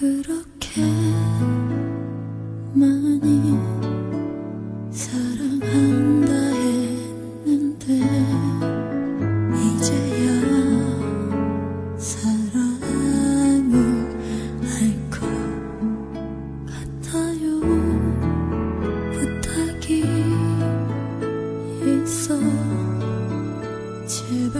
그렇게 많이 사랑한다 했는데 이제야 사랑을 알 것 같아요. 부탁이 있어. 제발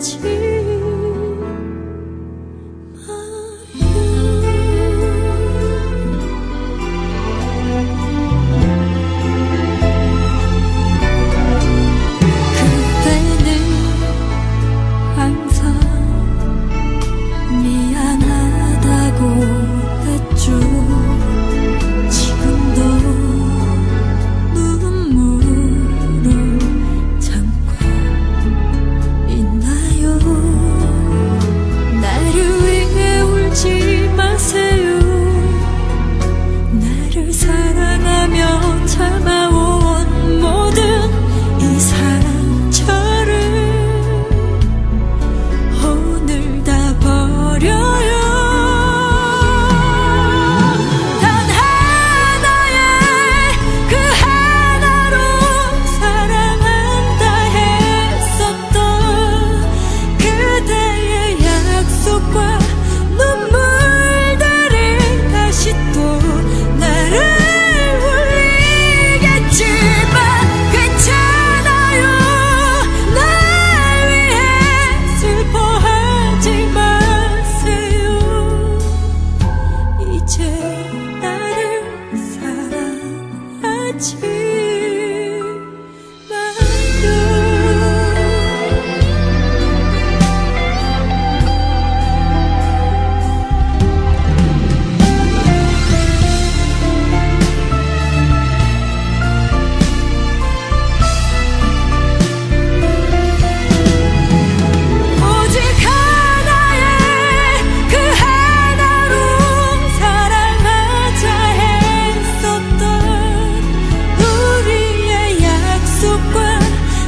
情。ночь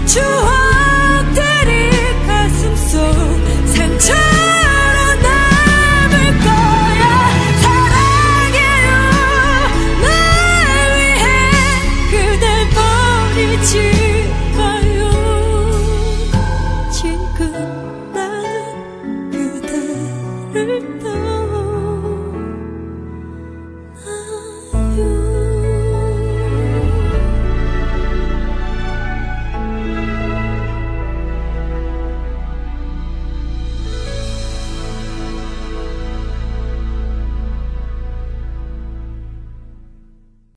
true.